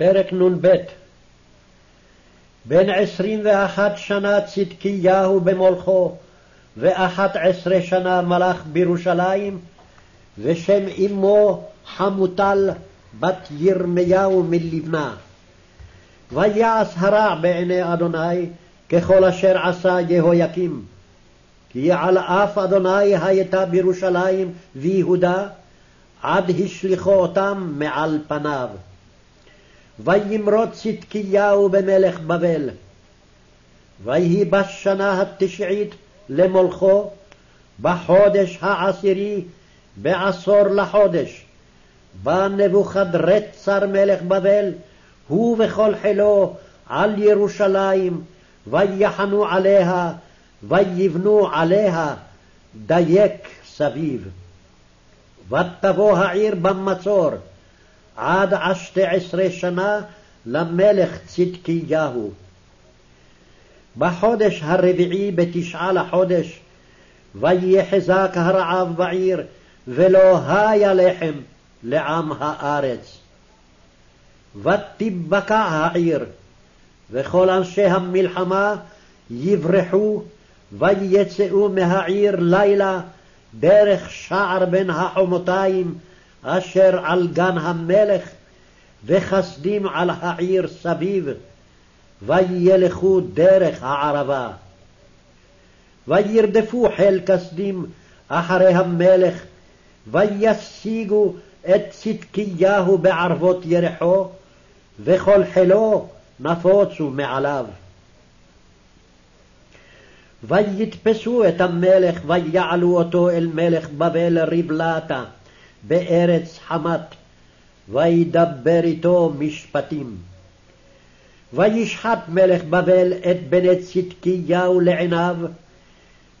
פרק נ"ב בן עשרים ואחת שנה צדקיהו במולכו, ואחת עשרה שנה מלך בירושלים, ושם אמו חמוטל בת ירמיהו מלבנה. ויעש הרע בעיני אדוני ככל אשר עשה יהויקים. כי על אף אדוני הייתה בירושלים ויהודה, עד השליכו אותם מעל פניו. וימרוד צדקיהו במלך בבל. ויהי בשנה התשעית למולכו, בחודש העשירי, בעשור לחודש. בא נבוכדרצר מלך בבל, הוא וכל חילו, על ירושלים, ויחנו עליה, ויבנו עליה, דייק סביב. ותבוא העיר במצור, עד עשתי עשרה שנה למלך צדקיהו. בחודש הרביעי בתשעה לחודש, ויחזק הרעב בעיר, ולא היה לחם לעם הארץ. ותבקע העיר, וכל אנשי המלחמה יברחו, ויצאו מהעיר לילה דרך שער בין החומותיים, אשר על גן המלך, וחסדים על העיר סביב, וילכו דרך הערבה. וירדפו חיל כסדים אחרי המלך, וישיגו את צדקיהו בערבות ירחו, וכל חילו נפוצו מעליו. ויתפסו את המלך, ויעלו אותו אל מלך בבל ריבלתה, בארץ חמת, וידבר איתו משפטים. וישחט מלך בבל את בני צדקיהו לעיניו,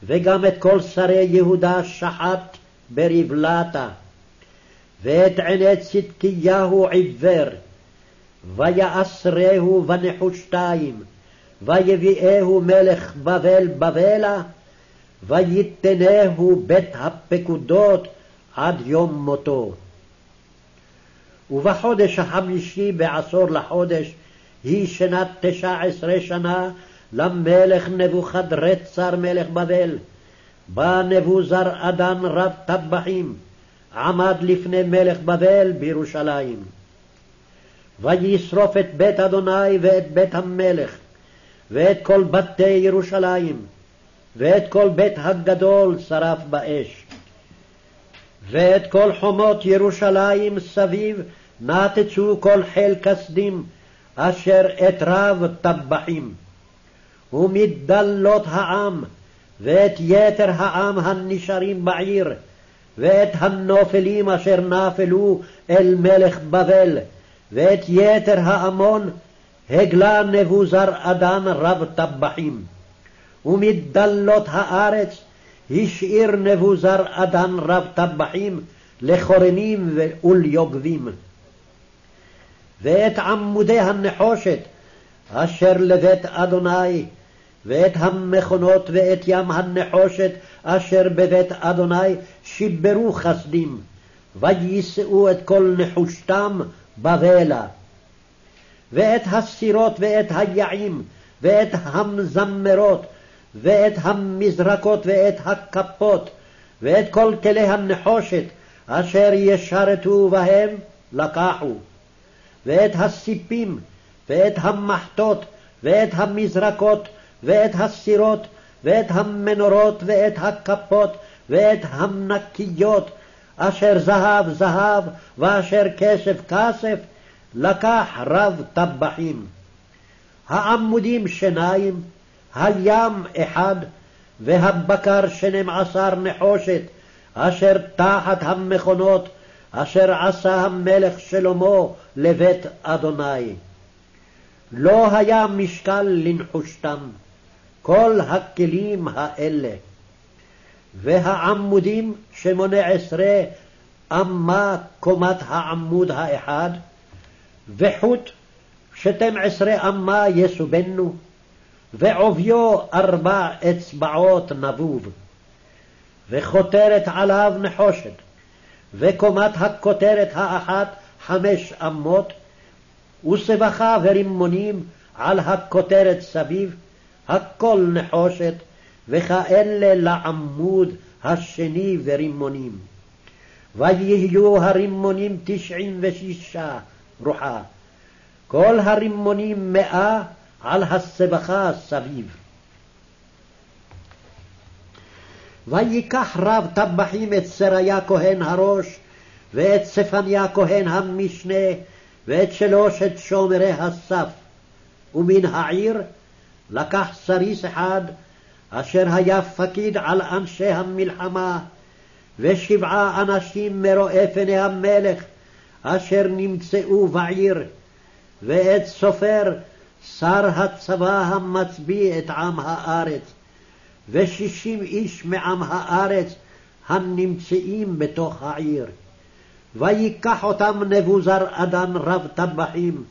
וגם את כל שרי יהודה שחט בריבלתה. ואת עיני צדקיהו עיוור, ויאסרהו בנחושתיים, ויביאהו מלך בבל בבלה, ויתנהו בית הפקודות עד יום מותו. ובחודש החמישי בעשור לחודש, היא שנת תשע עשרה שנה למלך נבוכדרצר מלך בבל. בא נבוזר אדן רב טבחים, עמד לפני מלך בבל בירושלים. וישרוף את בית אדוני ואת בית המלך, ואת כל בתי ירושלים, ואת כל בית הגדול שרף באש. ואת כל חומות ירושלים סביב נתצו כל חיל כסדים, אשר את רב טבחים. ומדלות העם, ואת יתר העם הנשארים בעיר, ואת הנופלים אשר נפלו אל מלך בבל, ואת יתר העמון, הגלה נבוזר אדן רב טבחים. ומדלות הארץ השאיר נבוזר אדן רב טבחים לחורנים וליוגבים. ואת עמודי הנחושת אשר לבית אדוני, ואת המכונות ואת ים הנחושת אשר בבית אדוני שיברו חסדים, ויישאו את כל נחושתם בבלה. ואת הסירות ואת היעים, ואת המזמרות, ואת המזרקות ואת הכפות, ואת כל כלי הנחושת, אשר ישרתו בהם, לקחו. ואת הסיפים, ואת המחטות, ואת המזרקות, ואת הסירות, ואת המנורות, ואת הכפות, ואת המנקיות, אשר זהב זהב, ואשר כסף כסף, לקח רב טבחים. העמודים שניים, הים אחד, והבקר שנים עשר נחושת, אשר תחת המכונות, אשר עשה המלך שלמה לבית אדוני. לא היה משקל לנחושתם, כל הכלים האלה. והעמודים שמונה עשרה אמה קומת העמוד האחד, וחוט שתים עשרה אמה יסובנו, ועוביו ארבע אצבעות נבוב, וכותרת עליו נחושת, וקומת הכותרת האחת חמש אמות, וסבכה ורימונים על הכותרת סביב, הכל נחושת, וכאלה לעמוד השני ורימונים. ויהיו הרימונים תשעים ושישה רוחה, כל הרימונים מאה על הסבכה סביב. ויקח רב טבחים את סריה כהן הראש, ואת צפניה כהן המשנה, ואת שלושת שומרי הסף. ומן העיר לקח סריס אחד, אשר היה פקיד על אנשי המלחמה, ושבעה אנשים מרואי פני המלך, אשר נמצאו בעיר, ואת סופר, שר הצבא המצביא את עם הארץ, ושישים איש מעם הארץ הנמצאים בתוך העיר. ויקח אותם נבוזר אדן רב טבחים,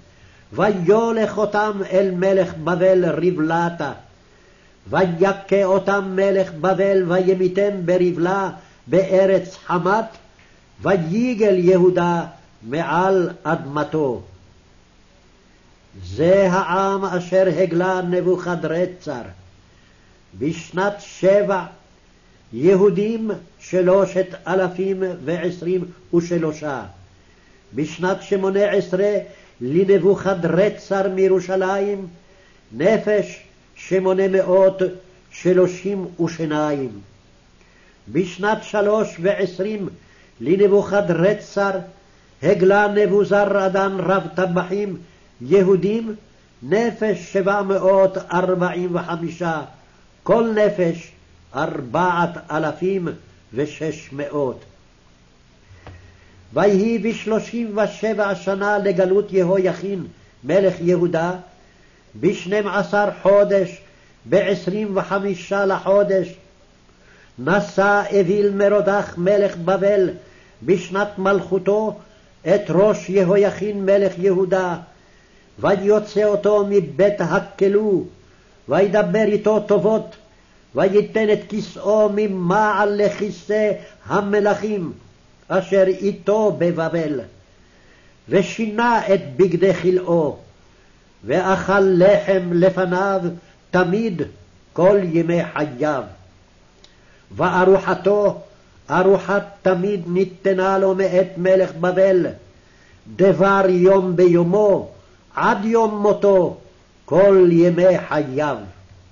ויולך אותם אל מלך בבל ריבלתה. ויכה אותם מלך בבל וימיתם בריבלה בארץ חמת, ויגל יהודה מעל אדמתו. זה העם אשר הגלה נבוכדרצר. בשנת שבע יהודים שלושת אלפים ועשרים ושלושה. בשנת שמונה עשרה לנבוכדרצר מירושלים נפש שמונה מאות שלושים ושניים. בשנת שלוש ועשרים לנבוכדרצר הגלה נבוזרדן רב טבחים יהודים נפש שבע מאות ארבעים וחמישה, כל נפש ארבעת אלפים ושש מאות. ויהי בשלושים ושבע שנה לגלות יהויכין מלך יהודה, בשנים עשר חודש, בעשרים וחמישה לחודש, נשא אוויל מרודח מלך בבל בשנת מלכותו את ראש יהויכין מלך יהודה, ויוצא אותו מבית הכלוא, וידבר איתו טובות, ויתן את כסאו ממעל לכיסא המלכים, אשר איתו בבבל. ושינה את בגדי כלאו, ואכל לחם לפניו תמיד כל ימי חייו. וארוחתו, ארוחת תמיד ניתנה לו מאת מלך בבל, דבר יום ביומו, עד יום מותו, כל ימי חייו.